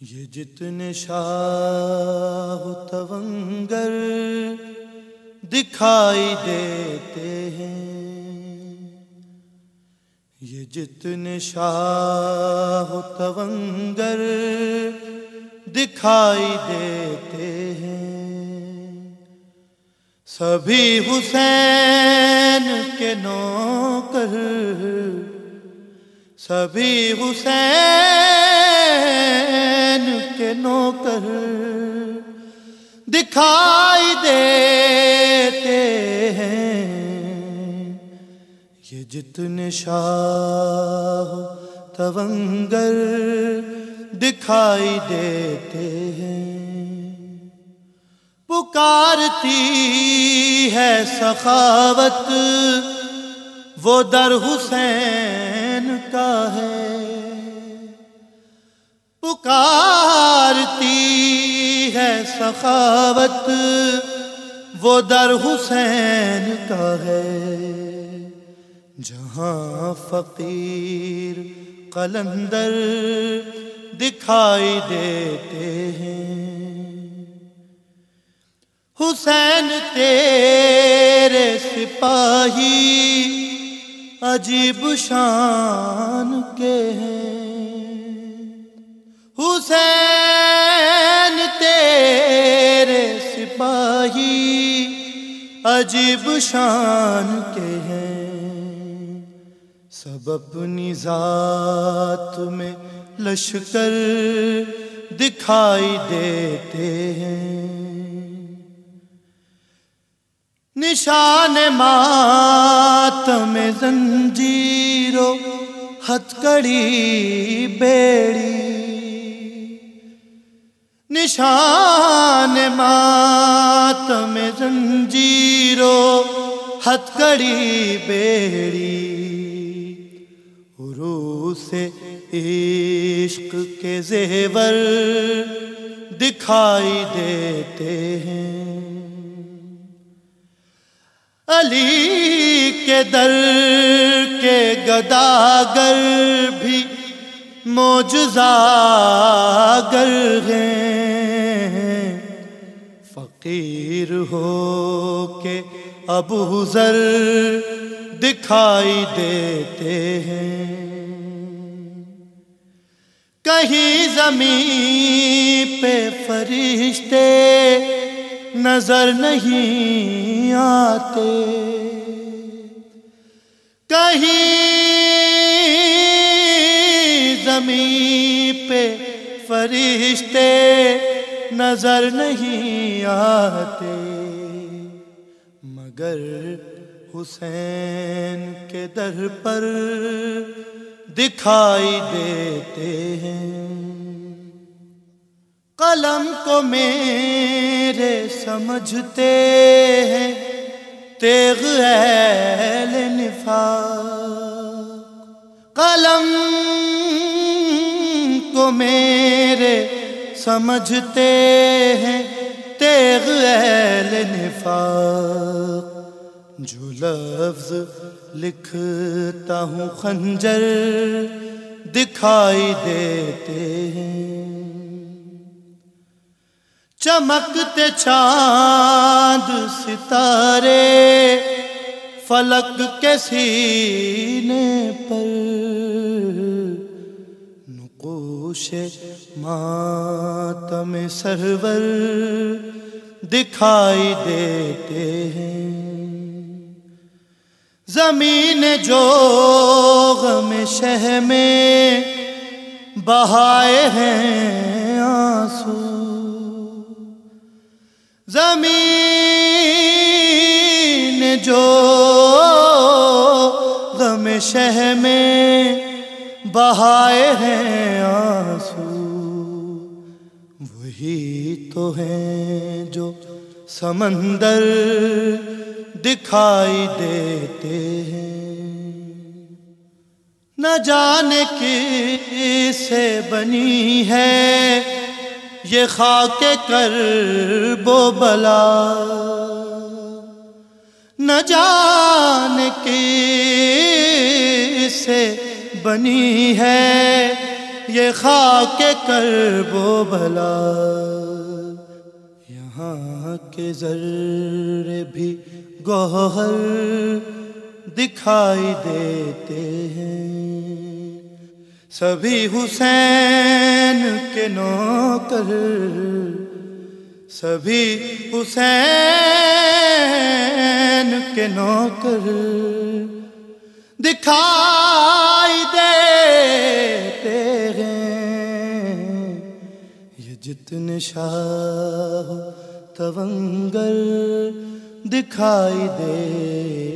یہ جتنے شاہ تونگر دکھائی دیتے ہیں۔ یہ جتنے شاہ تونگر دکھائی دیتے ہیں۔ سبھی حسین کے نوکر، سبھی حسین کے نوکر دکھائی دیتے ہیں۔ یہ جتنے شاہ تونگر دکھائی دیتے ہیں۔ پکارتی ہے سخاوت، وہ در حسین کا ہے۔ پکارتی ہے سخاوت، وہ در حسین کا ہے۔ جہاں فقیر قلندر دکھائی دیتے ہیں۔ حسین تیرے سپاہی عجیب شان کے ہیں۔ حسین، تیرے سپاہی عجیب شان کے ہیں۔ سب اپنی ذات میں لشکر دکھائی دیتے ہیں۔ نشان مات میں زنجیرو ہتھ کڑی بیڑی نشان مات میں زنجیرو ہتھ کڑی بیڑی۔ عرو سے عشق کے زیور دکھائی دیتے ہیں۔ علی کے در کے گداگر بھی موجزاگر ہیں۔ فقیر ہو کے ابو ذر دکھائی دیتے ہیں۔ کہیں زمین پہ فرشتے نظر نہیں آتے۔ کہیں زمین پہ فرشتے نظر نہیں آتے، مگر حسین کے در پر دکھائی دیتے ہیں۔ قلم کو میرے سمجھتے ہیں، تیغ اہل نفاق۔ قلم کو میرے سمجھتے ہیں تیغ اہل نفاق۔ جو لفظ لکھتا ہوں خنجر دکھائی دیتے ہیں۔ چمکتے چاند ستارے، فلک کے سینے نقوش ماتم سرور دکھائی دیتے ہیں۔ زمین جو غم شہ میں بہائے ہیں آنسو۔ زمین جو غم شہ میں بہائے ہیں آنسو۔ وہی تو ہیں جو سمندر دکھائی دیتے ہیں۔ نہ جانے کی سے بنی ہے یہ خاک کر بو بلا۔ نہ جان کی سے بنی ہے۔ یہ خاک کر بو بھلا یہاں کے ذرے بھی گوہر دکھائی دیتے ہیں۔ سبھی حسین کے نوکر۔ سبھی حسین کے نوکر۔ دکھائی دیتے ہیں۔ یہ جتنے شاہ تونگر دکھائی دیتے